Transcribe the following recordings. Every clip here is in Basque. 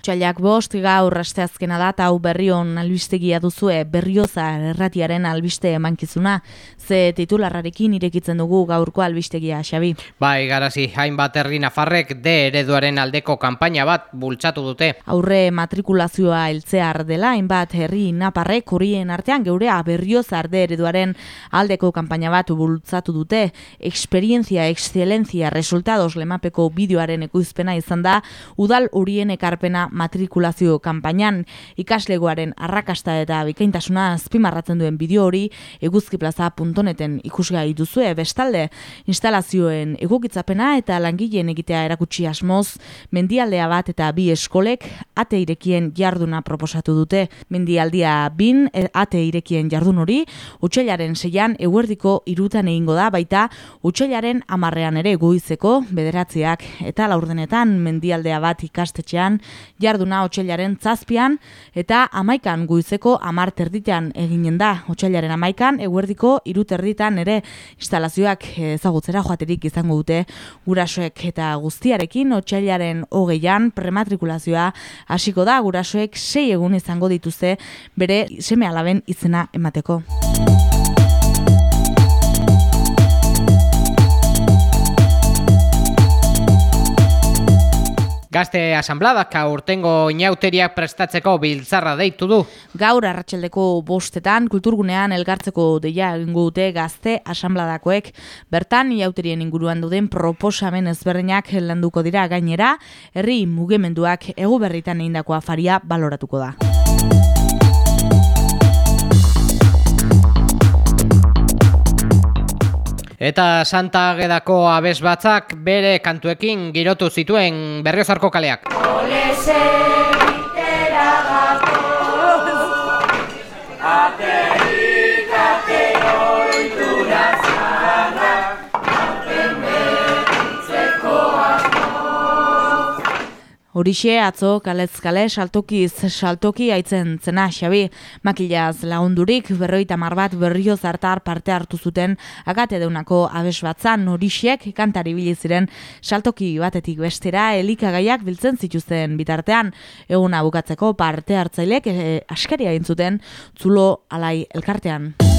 Txailak bost, gaur asteazkena da, hau berrion albistegia duzue, berrioza erratiaren albiste emankizuna. Ze titularrarekin irekitzen dugu gaurko albistegia, Xabi. Bai, garazi, hainbat herri nafarrek de ereduaren aldeko kanpaina bat bultzatu dute. Aurre matrikulazioa eltzear dela, hainbat herri naparrek horien artean geurea berrioza de ereduaren aldeko kanpaina bat bultzatu dute. Experientzia, excelenzia, resultados lemapeko bideoaren ekoizpena izan da, udal horien ekarpena matrikulazio kanpainan. Ikaslegoaren arrakasta eta bikaintasuna azpimarratzen duen bideo hori eguzkiplaza.neten ikusgai duzue. Bestalde instalazioen egokitzapena eta langileen egitea erakutsi asmoz mendialdea bat eta bi eskolek ate irekien jarduna proposatu dute. Mendialdia bin e, ate irekien jardun hori utxailaren seian eguerdiko irutan egingo da baita utxailaren amarrean ere goizeko bederatziak. Eta laurdenetan mendialdea bat ikastetxean jarduna otxailaren zazpian eta amaikan guizeko amar terditean eginen da. Otxailaren amaikan, eguerdiko iru terditan ere instalazioak ezagutzera joaterik izango dute gurasoek eta guztiarekin otxailaren hogeian prematrikulazioa hasiko da gurasoek sei egun izango dituzte bere seme alaben izena emateko. Gazte asambladak aurtengo inauteriak prestatzeko biltzarra deitu du. Gaur arratseldeko bostetan kulturgunean elgartzeko deia egingo dute gazte asambladakoek. Bertan inauterien inguruan duden proposamen ezberdinak landuko dira gainera, herri mugimenduak egu berritan egindako afaria baloratuko da. Eta Santa Agedako abez batzak bere kantuekin girotu zituen berriozarko kaleak. Horixe atzo kalez kale saltokiz saltoki aitzen zena xabi. Makilaz lagundurik berroita mar bat berrio zartar parte hartu zuten agate deunako abes batzan. Horixek kantari ziren saltoki batetik bestera elikagaiak biltzen zituzten bitartean. Eguna bukatzeko parte hartzailek e, askaria zuten zulo alai elkartean.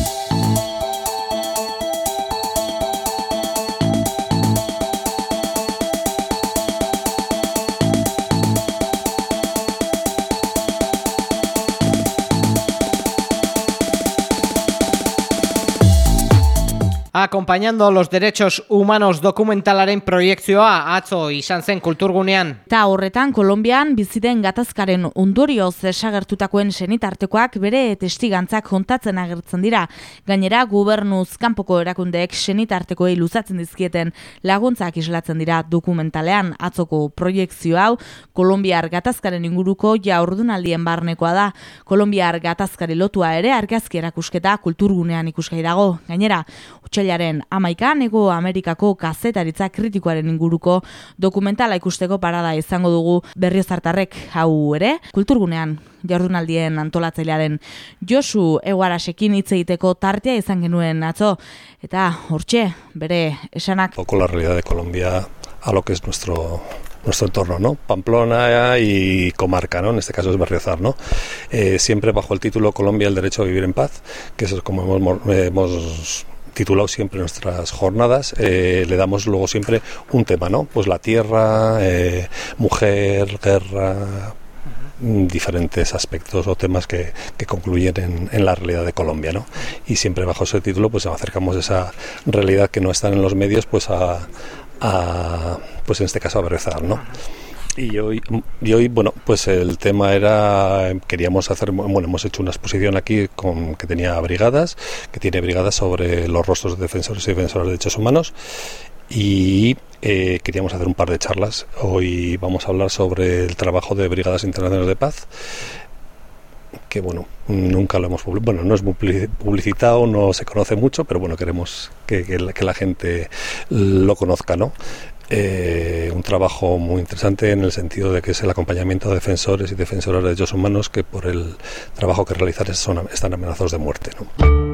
Acompañando los derechos humanos dokumentalaren proiektzioa atzo izan zen kulturgunean. Ta horretan Kolombian biziden gatazkaren ondorioz desagertutakoen senitartekoak bere testigantzak kontatzen agertzen dira. Gainera gubernuz kanpoko erakundeek senitartekoei luzatzen dizkieten laguntzak islatzen dira dokumentalean atzoko proiektzio hau Kolombiar gatazkaren inguruko jaurdunaldien barnekoa da. Kolombiar gatazkari lotua ere argazki erakusketa kulturgunean ikusgai dago. Gainera, otxailaren amaikan, ego Amerikako kazetaritza kritikoaren inguruko dokumentala ikusteko parada izango dugu berriozartarrek hau ere, kulturgunean jardunaldien antolatzailearen Josu Eguarasekin hitz egiteko tartea izan genuen atzo eta hortxe bere esanak poco la realidad de Colombia a lo que es nuestro nuestro entorno, ¿no? Pamplona y comarca, ¿no? En este caso es Berriozar, ¿no? Eh, siempre bajo el título Colombia el derecho a vivir en paz, que eso es como hemos, hemos titulado siempre nuestras jornadas, eh, le damos luego siempre un tema, ¿no? Pues la tierra, eh, mujer, guerra, diferentes aspectos o temas que, que concluyen en, en, la realidad de Colombia, ¿no? Y siempre bajo ese título pues acercamos esa realidad que no está en los medios pues a, a pues en este caso a Berezar, ¿no? Y hoy, y hoy, bueno, pues el tema era, queríamos hacer, bueno, hemos hecho una exposición aquí con que tenía brigadas, que tiene brigadas sobre los rostros de defensores y defensoras de derechos humanos y eh, queríamos hacer un par de charlas. Hoy vamos a hablar sobre el trabajo de Brigadas Internacionales de Paz que bueno, nunca lo hemos publicado, bueno, no es publicitado, no se conoce mucho, pero bueno, queremos que, que la gente lo conozca, ¿no? Eh, un trabajo muy interesante en el sentido de que es el acompañamiento de defensores y defensoras de derechos humanos que por el trabajo que realizan están amenazados de muerte. ¿no?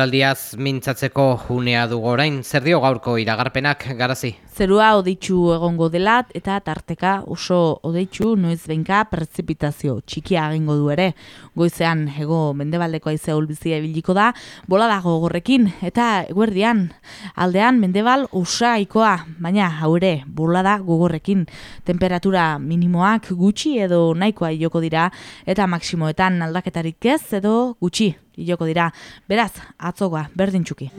Eguraldiaz mintzatzeko junea dugu orain, zer dio gaurko iragarpenak garazi? Zerua odeitzu egongo delat eta tarteka oso odeitzu noiz benka prezipitazio txikia egingo du ere. Goizean ego mendebaldeko aizea ulbizia ibiliko da, bola dago gorrekin eta eguerdian aldean mendebal usaikoa, baina haure bola da gogorrekin. Temperatura minimoak gutxi edo nahikoa joko dira eta maksimoetan aldaketarik ez edo gutxi joko dira. Beraz, atzogoa, berdin txuki.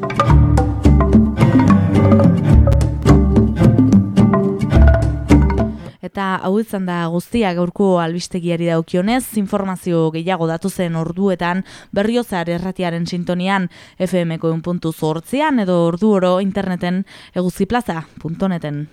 Eta hau izan da guztia gaurko albistegiari daukionez, informazio gehiago datu zen orduetan berriozar erratiaren sintonian FM-ko edo ordu oro interneten eguzkiplaza.neten.